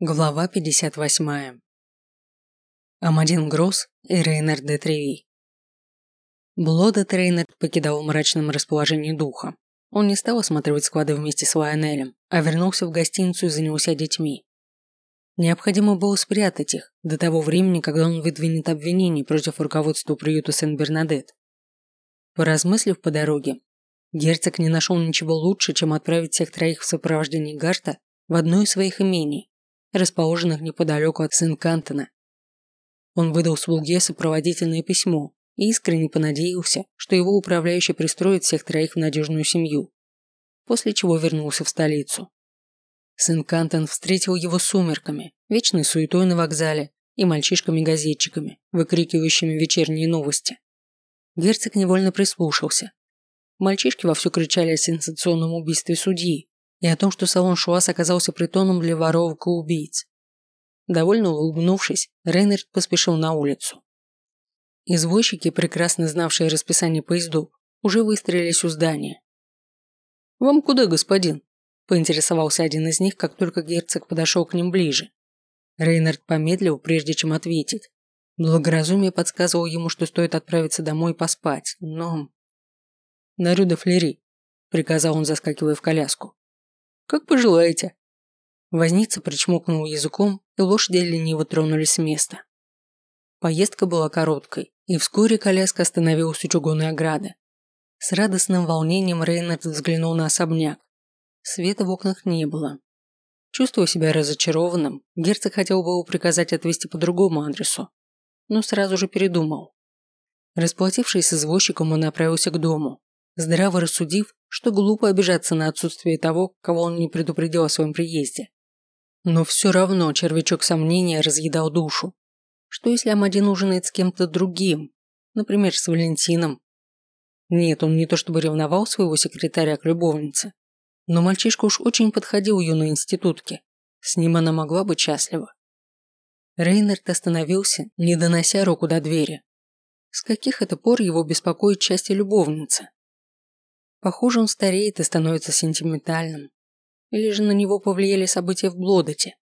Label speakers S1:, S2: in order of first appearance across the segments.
S1: Глава 58. Амадин Гросс и Рейнер де Треви. Блода Трейнер покидал в мрачном расположении духа. Он не стал осматривать склады вместе с Лайонелем, а вернулся в гостиницу и занялся детьми. Необходимо было спрятать их до того времени, когда он выдвинет обвинение против руководства приюта Сен-Бернадет. Поразмыслив по дороге, герцог не нашел ничего лучше, чем отправить всех троих в сопровождении Гарта в одно из своих имений, расположенных неподалеку от Сен-Кантона. Он выдал слуге сопроводительное письмо и искренне понадеялся, что его управляющий пристроит всех троих в надежную семью, после чего вернулся в столицу. Сен-Кантон встретил его сумерками, вечной суетой на вокзале и мальчишками-газетчиками, выкрикивающими вечерние новости. Герцог невольно прислушался. Мальчишки вовсю кричали о сенсационном убийстве судьи, и о том, что салон Шуас оказался притоном для воровок и убийц. Довольно улыбнувшись, Рейнард поспешил на улицу. Извозчики, прекрасно знавшие расписание поездов, уже выстроились у здания. «Вам куда, господин?» – поинтересовался один из них, как только герцог подошел к ним ближе. Рейнард помедлил, прежде чем ответить. Благоразумие подсказывало ему, что стоит отправиться домой поспать, но... «На Рю де Флери», – приказал он, заскакивая в коляску. Как пожелаете. Возница причмокнул языком, и лошади лениво тронулись с места. Поездка была короткой, и вскоре коляска остановилась у чугунной ограды. С радостным волнением Рейнард взглянул на особняк. Света в окнах не было. Чувствуя себя разочарованным, герцог хотел было приказать отвезти по другому адресу, но сразу же передумал. Расплатившись с извозчиком, он направился к дому, здраво рассудив, что глупо обижаться на отсутствие того, кого он не предупредил о своем приезде. Но все равно червячок сомнения разъедал душу. Что если Амадин ужинает с кем-то другим, например, с Валентином? Нет, он не то чтобы ревновал своего секретаря к любовнице, но мальчишка уж очень подходил юной институтке. С ним она могла быть счастлива. Рейнард остановился, не донося руку до двери. С каких это пор его беспокоит части любовницы? Похоже, он стареет и становится сентиментальным. Или же на него повлияли события в Блодоте.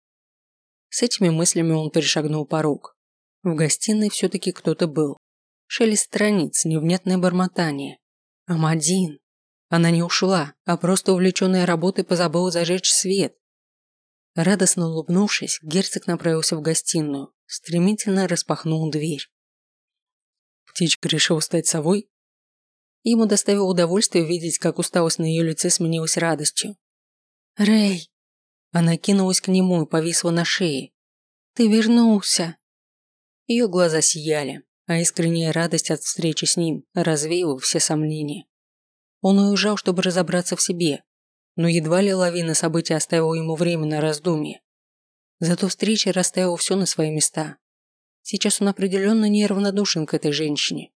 S1: С этими мыслями он перешагнул порог. В гостиной все-таки кто-то был. Шелест страниц, невнятное бормотание. Амадин. Она не ушла, а просто увлеченная работой позабыла зажечь свет. Радостно улыбнувшись, герцог направился в гостиную, стремительно распахнул дверь. Птичка решила стать совой? Ему доставило удовольствие видеть, как усталость на ее лице сменилась радостью. «Рэй!» Она кинулась к нему и повисла на шее. «Ты вернулся!» Ее глаза сияли, а искренняя радость от встречи с ним развеяла все сомнения. Он уезжал, чтобы разобраться в себе, но едва ли лавина событий оставила ему время на раздумье. Зато встреча расставила все на свои места. Сейчас он определенно неравнодушен к этой женщине.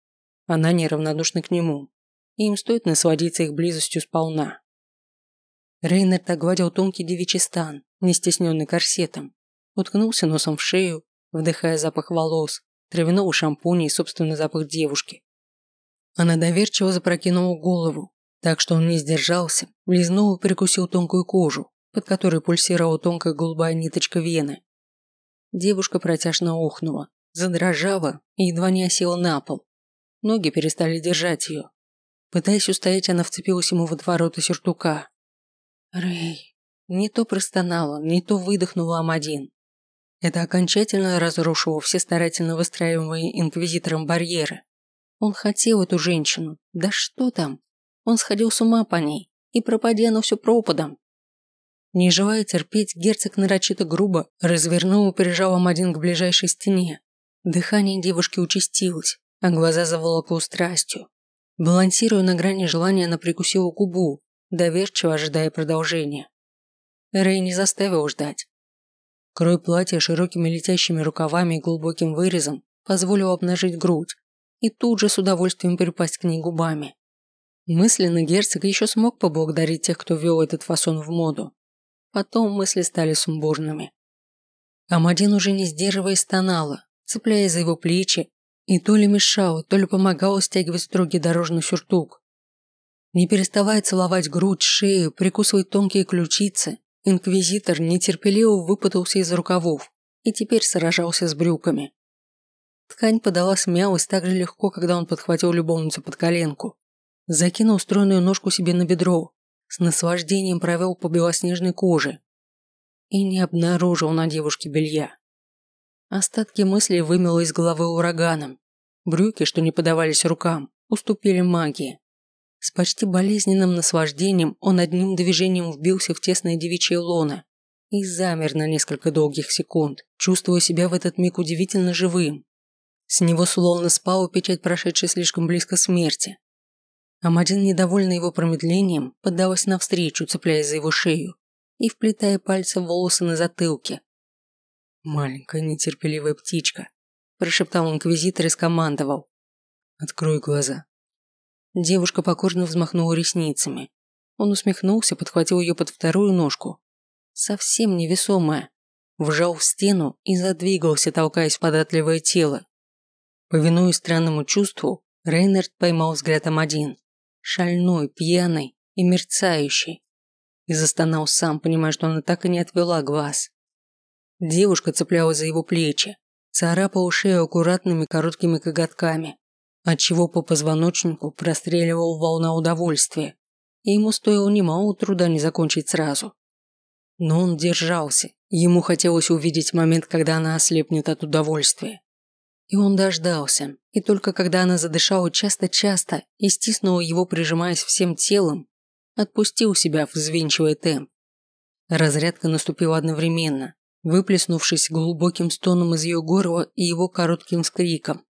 S1: Она неравнодушна к нему и им стоит насладиться их близостью сполна. Рейнард огладил тонкий девичий стан, не стесненный корсетом, уткнулся носом в шею, вдыхая запах волос, травяного шампуня и собственный запах девушки. Она доверчиво запрокинула голову, так что он не сдержался, лизнул и прикусил тонкую кожу, под которой пульсировала тонкая голубая ниточка вены. Девушка протяжно охнула, задрожала и едва не осела на пол. Ноги перестали держать ее, Пытаясь устоять, она вцепилась ему в отвороты сюртука. «Рэй!» Не то простонала, не то выдохнула Амадин. Это окончательно разрушило все старательно выстраиваемые инквизитором барьеры. Он хотел эту женщину. Да что там? Он сходил с ума по ней. И пропади оно все пропадом. Не желая терпеть, герцог нарочито грубо развернул и прижал Амадин к ближайшей стене. Дыхание девушки участилось, а глаза заволокло страстью. Балансируя на грани желания, она прикусила губу, доверчиво ожидая продолжения. Рэй не заставил ждать. Крой платья широкими летящими рукавами и глубоким вырезом позволил обнажить грудь и тут же с удовольствием припасть к ней губами. Мысленно герцог еще смог поблагодарить тех, кто ввел этот фасон в моду. Потом мысли стали сумбурными. Амадин уже не сдерживаясь стонала, цепляясь за его плечи и то ли мешало, то ли помогало стягивать строгий дорожный сюртук. Не переставая целовать грудь, шею, прикусывать тонкие ключицы, инквизитор нетерпеливо выпутался из рукавов и теперь сражался с брюками. Ткань подала смялость так же легко, когда он подхватил любовницу под коленку, закинул стройную ножку себе на бедро, с наслаждением провел по белоснежной коже и не обнаружил на девушке белья. Остатки мыслей вымело из головы ураганом. Брюки, что не подавались рукам, уступили магии. С почти болезненным наслаждением он одним движением вбился в тесное девичье лоно и замер на несколько долгих секунд, чувствуя себя в этот миг удивительно живым. С него словно спала печать прошедшей слишком близко смерти. Амадин, недовольный его промедлением, поддалась навстречу, цепляясь за его шею и вплетая пальцы в волосы на затылке. «Маленькая нетерпеливая птичка», – прошептал инквизитор и скомандовал. «Открой глаза». Девушка покорно взмахнула ресницами. Он усмехнулся, подхватил ее под вторую ножку. Совсем невесомая. Вжал в стену и задвигался, толкаясь в податливое тело. Повинуясь странному чувству, Рейнард поймал взгляд Амадин. Шальной, пьяный и мерцающий. И застонал сам, понимая, что она так и не отвела глаз. Девушка цеплялась за его плечи, царапала шею аккуратными короткими коготками, отчего по позвоночнику простреливал волна удовольствия, и ему стоило немалого труда не закончить сразу. Но он держался, ему хотелось увидеть момент, когда она ослепнет от удовольствия. И он дождался, и только когда она задышала часто-часто и стиснула его, прижимаясь всем телом, отпустил себя, взвинчивая темп. Разрядка наступила одновременно, выплеснувшись глубоким стоном из ее горла и его коротким скриком.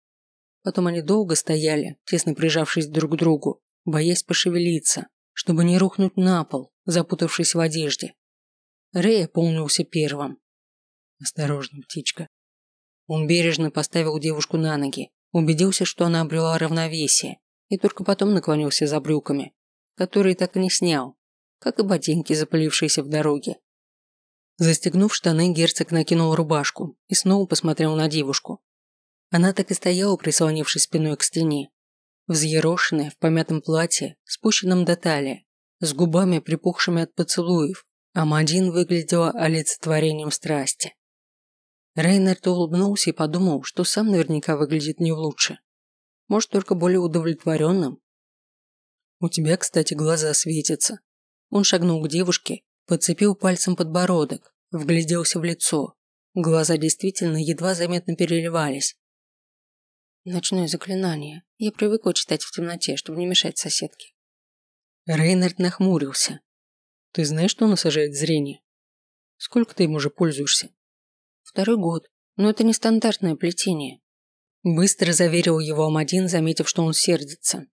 S1: Потом они долго стояли, тесно прижавшись друг к другу, боясь пошевелиться, чтобы не рухнуть на пол, запутавшись в одежде. Рэй опомнился первым. «Осторожно, птичка». Он бережно поставил девушку на ноги, убедился, что она обрела равновесие, и только потом наклонился за брюками, которые так и не снял, как и ботинки, запылившиеся в дороге. Застегнув штаны, герцог накинул рубашку и снова посмотрел на девушку, она так и стояла, прислонившись спиной к стене. Взъерошенная, в помятом платье, спущенном до талии, с губами, припухшими от поцелуев, Амадин выглядела олицетворением страсти. Рейнард улыбнулся и подумал, что сам наверняка выглядит не лучше. Может, только более удовлетворенным. «У тебя, кстати, глаза светятся». Он шагнул к девушке, подцепил пальцем подбородок, вгляделся в лицо. Глаза действительно едва заметно переливались. Ночное заклинание. Я привыкла читать в темноте, чтобы не мешать соседке. Рейнард нахмурился. Ты знаешь, что оно сажает зрение? Сколько ты им уже пользуешься? Второй год. Но это не стандартное плетение. Быстро заверил его Амадин, заметив, что он сердится.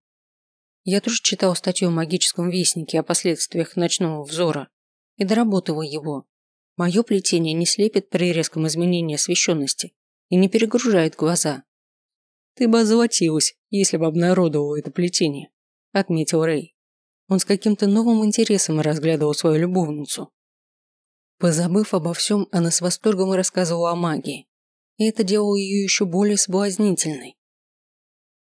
S1: Я тоже читал статью о магическом вестнике о последствиях ночного взора и доработала его. Мое плетение не слепит при резком изменении освещенности и не перегружает глаза. «Ты бы озолотилась, если бы обнародовал это плетение», – отметил Рэй. Он с каким-то новым интересом разглядывал свою любовницу. Позабыв обо всем, она с восторгом рассказывала о магии, и это делало ее еще более соблазнительной.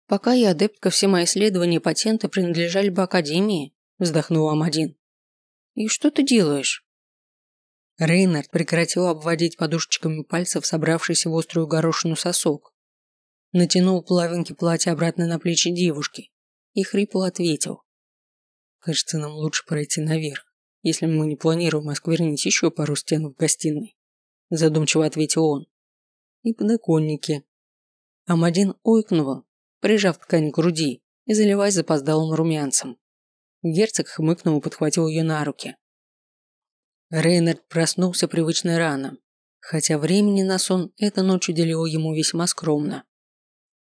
S1: «Пока я адептка, все мои исследования и патенты принадлежали бы Академии», – вздохнул Амадин. «И что ты делаешь?» Рейнард прекратил обводить подушечками пальцев собравшийся в острую горошину сосок натянул плавинки платья обратно на плечи девушки и хрипло ответил. «Кажется, нам лучше пройти наверх, если мы не планируем осквернить еще пару стен в гостиной», задумчиво ответил он. «И подоконники». Амадин ойкнула, прижав ткань к груди и заливаясь запоздалым румянцем. Герцог хмыкнул и подхватил ее на руки. Рейнард проснулся привычно рано, хотя времени на сон эта ночь уделила ему весьма скромно.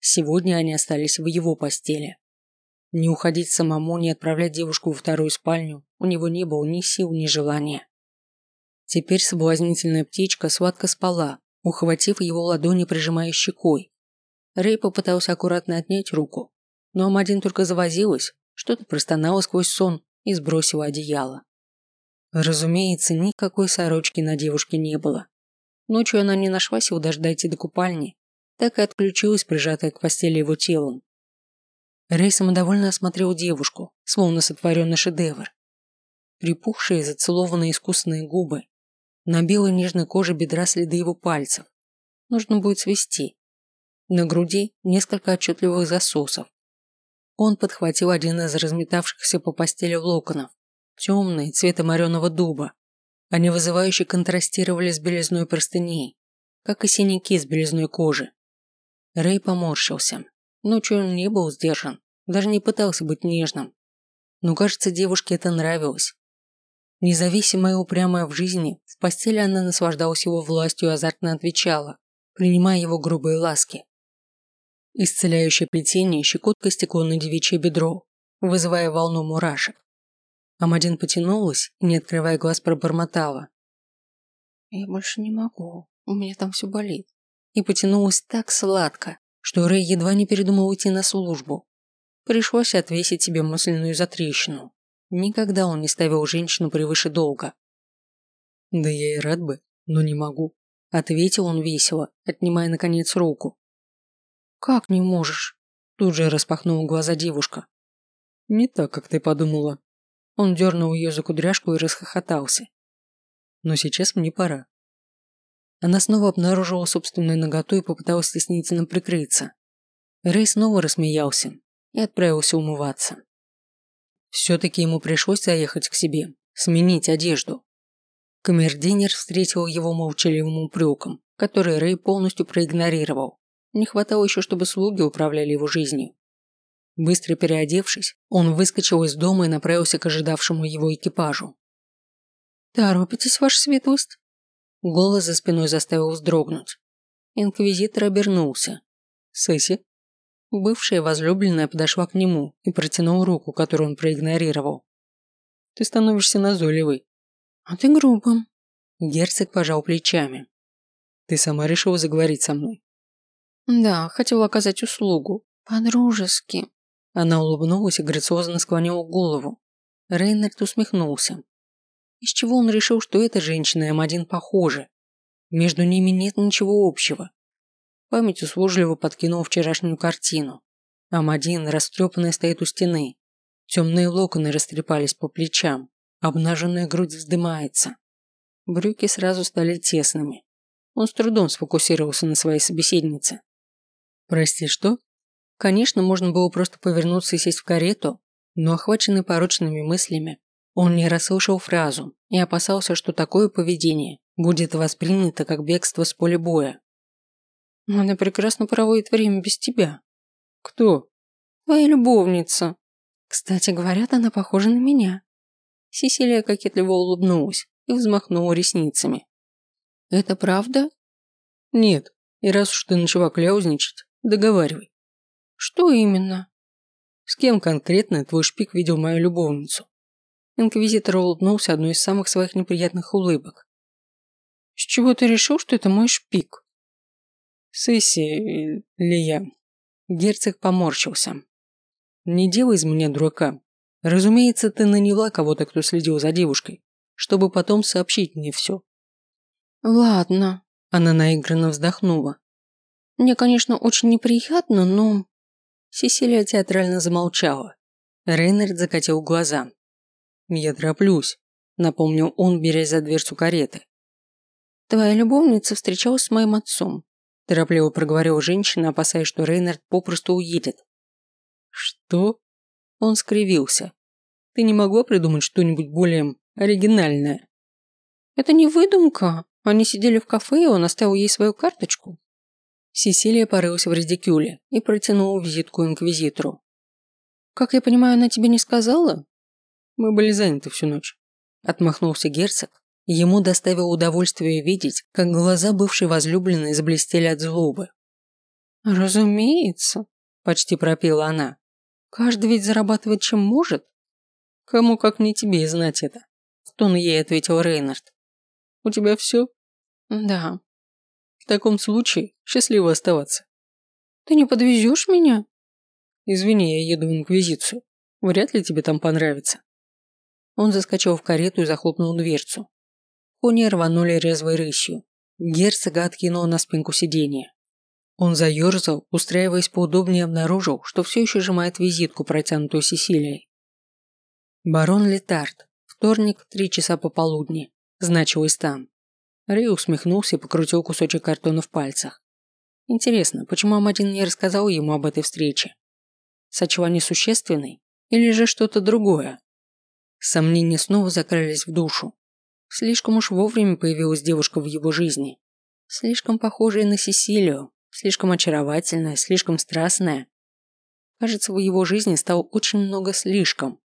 S1: Сегодня они остались в его постели. Не уходить самому, не отправлять девушку во вторую спальню у него не было ни сил, ни желания. Теперь соблазнительная птичка сладко спала, ухватив его ладони, прижимая щекой. Рэй попытался аккуратно отнять руку, но Амадин только завозилась, что-то простонала сквозь сон и сбросила одеяло. Разумеется, никакой сорочки на девушке не было. Ночью она не нашла сил даже дойти до купальни так и отключилась, прижатая к постели его телом. Рэй самодовольно осмотрел девушку, словно сотворенный шедевр. припухшие и зацелованные искусственные губы. На белой нежной коже бедра следы его пальцев. Нужно будет свести. На груди несколько отчетливых засосов. Он подхватил один из разметавшихся по постели локонов, темный, цвета мореного дуба. Они вызывающе контрастировали с белизной простыней, как и синяки с белизной кожи. Рэй поморщился. Ночью он не был сдержан, даже не пытался быть нежным. Но, кажется, девушке это нравилось. Независимая и упрямая в жизни, в постели она наслаждалась его властью и азартно отвечала, принимая его грубые ласки. Исцеляющее плетение щекотка стекло на девичье бедро, вызывая волну мурашек. Амадин потянулась не открывая глаз, пробормотала. «Я больше не могу, у меня там все болит». И потянулась так сладко, что Рэй едва не передумал уйти на службу. Пришлось отвесить себе мысленную затрещину. Никогда он не ставил женщину превыше долга. «Да я и рад бы, но не могу», – ответил он весело, отнимая наконец руку. «Как не можешь?» – тут же распахнула глаза девушка. «Не так, как ты подумала». Он дернул ее за кудряшку и расхохотался. «Но сейчас мне пора. Она снова обнаружила собственную наготу и попыталась стеснительно прикрыться. Рэй снова рассмеялся и отправился умываться. Все-таки ему пришлось заехать к себе, сменить одежду. Камердинер встретил его молчаливым упреком, который Рэй полностью проигнорировал. Не хватало еще, чтобы слуги управляли его жизнью. Быстро переодевшись, он выскочил из дома и направился к ожидавшему его экипажу. «Торопитесь, ваша светлость?» Голос за спиной заставил вздрогнуть. Инквизитор обернулся. «Сесси?» Бывшая возлюбленная подошла к нему и протянула руку, которую он проигнорировал. «Ты становишься назойливой». «А ты грубым». Герцог пожал плечами. «Ты сама решила заговорить со мной?» «Да, хотела оказать услугу. По-дружески». Она улыбнулась и грациозно склонила голову. Рейнард усмехнулся. Из чего он решил, что эта женщина и М1 похожи? Между ними нет ничего общего. Память услужливо подкинул вчерашнюю картину. Ам-1 растрепанная стоит у стены. Темные локоны растрепались по плечам. Обнаженная грудь вздымается. Брюки сразу стали тесными. Он с трудом сфокусировался на своей собеседнице. «Прости, что?» Конечно, можно было просто повернуться и сесть в карету, но охваченный порочными мыслями, он не расслышал фразу и опасался, что такое поведение будет воспринято как бегство с поля боя. «Она прекрасно проводит время без тебя». «Кто?» «Твоя любовница. Кстати, говорят, она похожа на меня». Сесилия кокетливо улыбнулась и взмахнула ресницами. «Это правда?» «Нет. И раз уж ты начала кляузничать, договаривай». «Что именно?» «С кем конкретно твой шпик видел мою любовницу?» Инквизитор улыбнулся одной из самых своих неприятных улыбок. «С чего ты решил, что это мой шпик?» «Сессия ли я?» Герцог поморщился. «Не делай из меня дурака. Разумеется, ты наняла кого-то, кто следил за девушкой, чтобы потом сообщить мне все». «Ладно», – она наигранно вздохнула. «Мне, конечно, очень неприятно, но...» Сесилия театрально замолчала. Рейнард закатил глаза. «Я тороплюсь», – напомнил он, берясь за дверцу кареты. «Твоя любовница встречалась с моим отцом», – торопливо проговорила женщина, опасаясь, что Рейнард попросту уедет. «Что?» Он скривился. «Ты не могла придумать что-нибудь более оригинальное?» «Это не выдумка. Они сидели в кафе, и он оставил ей свою карточку». Сесилия порылась в редикюле и протянула визитку инквизитору. «Как я понимаю, она тебе не сказала?» Мы были заняты всю ночь. Отмахнулся герцог. Ему доставило удовольствие видеть, как глаза бывшей возлюбленной заблестели от злобы. «Разумеется», – почти пропела она. «Каждый ведь зарабатывает чем может». «Кому как не тебе знать это», – в тон ей ответил Рейнард. «У тебя все?» «Да». «В таком случае счастливо оставаться». «Ты не подвезешь меня?» «Извини, я еду в Инквизицию. Вряд ли тебе там понравится». Он заскочил в карету и захлопнул дверцу. Кони рванули резвой рысью. Герцога откинул на спинку сиденья. Он заерзал, устраиваясь поудобнее, обнаружил, что все еще сжимает визитку, протянутую Сесилией. Барон Летард, Вторник, три часа пополудни. Значилый стан. Рэй усмехнулся и покрутил кусочек картона в пальцах. Интересно, почему Амадин не рассказал ему об этой встрече? Сочла несущественной? Или же что-то другое? Сомнения снова закрылись в душу. Слишком уж вовремя появилась девушка в его жизни. Слишком похожая на Сесилию, слишком очаровательная, слишком страстная. Кажется, в его жизни стало очень много слишком.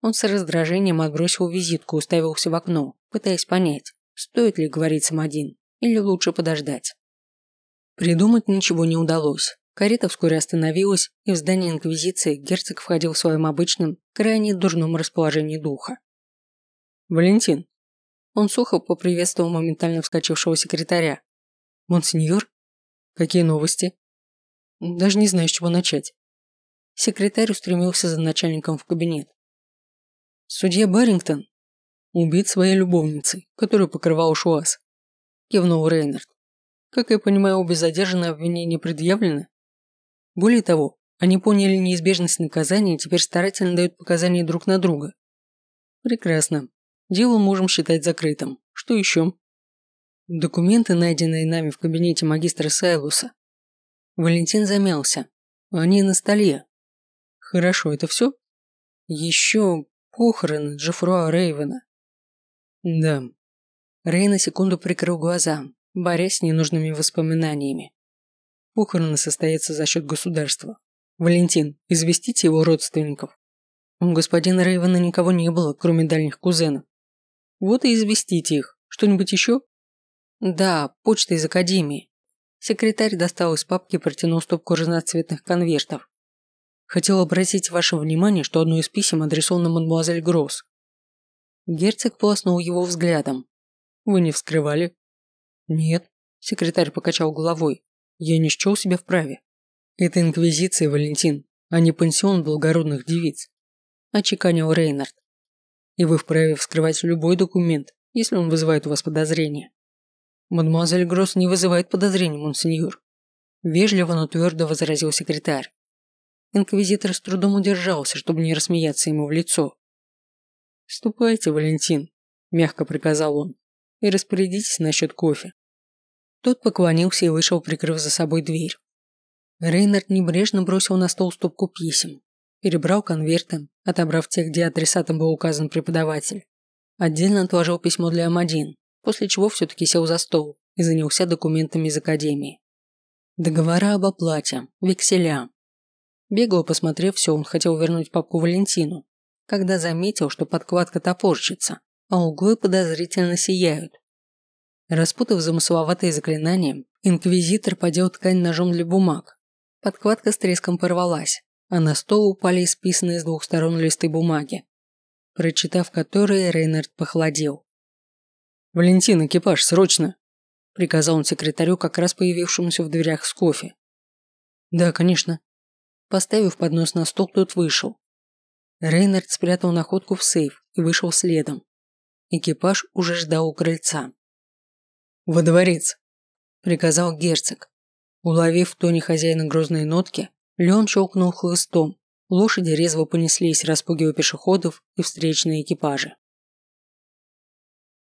S1: Он с раздражением отбросил визитку, уставился в окно, пытаясь понять, стоит ли говорить сам один, или лучше подождать. Придумать ничего не удалось. Карета вскоре остановилась, и в здание Инквизиции герцог входил в своем обычном, крайне дурном расположении духа. «Валентин!» Он сухо поприветствовал моментально вскочившего секретаря. «Монсеньор? Какие новости?» «Даже не знаю, с чего начать». Секретарь устремился за начальником в кабинет. «Судья Баррингтон убит своей любовницей, которую покрывал Шуас», кивнул Рейнард. «Как я понимаю, обе задержанные обвинения предъявлены?» Более того, они поняли неизбежность наказания и теперь старательно дают показания друг на друга. Прекрасно. Дело можем считать закрытым. Что еще? Документы, найденные нами в кабинете магистра Сайлуса. Валентин замялся. Они на столе. Хорошо, это все? Еще похороны Джеффруа Рейвена. Да. Рей на секунду прикрыл глаза, борясь с ненужными воспоминаниями. Похороны состоятся за счет государства. Валентин, известите его родственников. У господина Рейвена никого не было, кроме дальних кузенов. Вот и известите их. Что-нибудь еще? Да, почта из академии. Секретарь достал из папки и протянул стопку разноцветных конвертов. Хотел обратить ваше внимание, что одно из писем адресовано мадемуазель Гросс. Герцог полоснул его взглядом. Вы не вскрывали? Нет. Секретарь покачал головой. Я не счел себя вправе. Это инквизиция, Валентин, а не пансион благородных девиц. Очеканил Рейнард. И вы вправе вскрывать любой документ, если он вызывает у вас подозрения. Мадемуазель Гросс не вызывает подозрений, монсеньор. Вежливо, но твердо возразил секретарь. Инквизитор с трудом удержался, чтобы не рассмеяться ему в лицо. «Ступайте, Валентин», – мягко приказал он, – «и распорядитесь насчет кофе. Тот поклонился и вышел, прикрыв за собой дверь. Рейнард небрежно бросил на стол стопку писем. Перебрал конверты, отобрав тех, где адресатом был указан преподаватель. Отдельно отложил письмо для М1, после чего все-таки сел за стол и занялся документами из академии. Договора об оплате, векселя. Бегло посмотрев все, он хотел вернуть папку Валентину, когда заметил, что подкладка топорщится, а углы подозрительно сияют. Распутав замысловатые заклинания, инквизитор подел ткань ножом для бумаг. Подкладка с треском порвалась, а на стол упали исписанные с двух сторон листы бумаги, прочитав которые, Рейнард похолодел. «Валентин, экипаж, срочно!» – приказал он секретарю, как раз появившемуся в дверях с кофе. «Да, конечно». Поставив поднос на стол, тот вышел. Рейнард спрятал находку в сейф и вышел следом. Экипаж уже ждал у крыльца. «Во дворец!» – приказал герцог. Уловив в тоне хозяина грозные нотки, Леон щелкнул хлыстом. Лошади резво понеслись, распугивая пешеходов и встречные экипажи.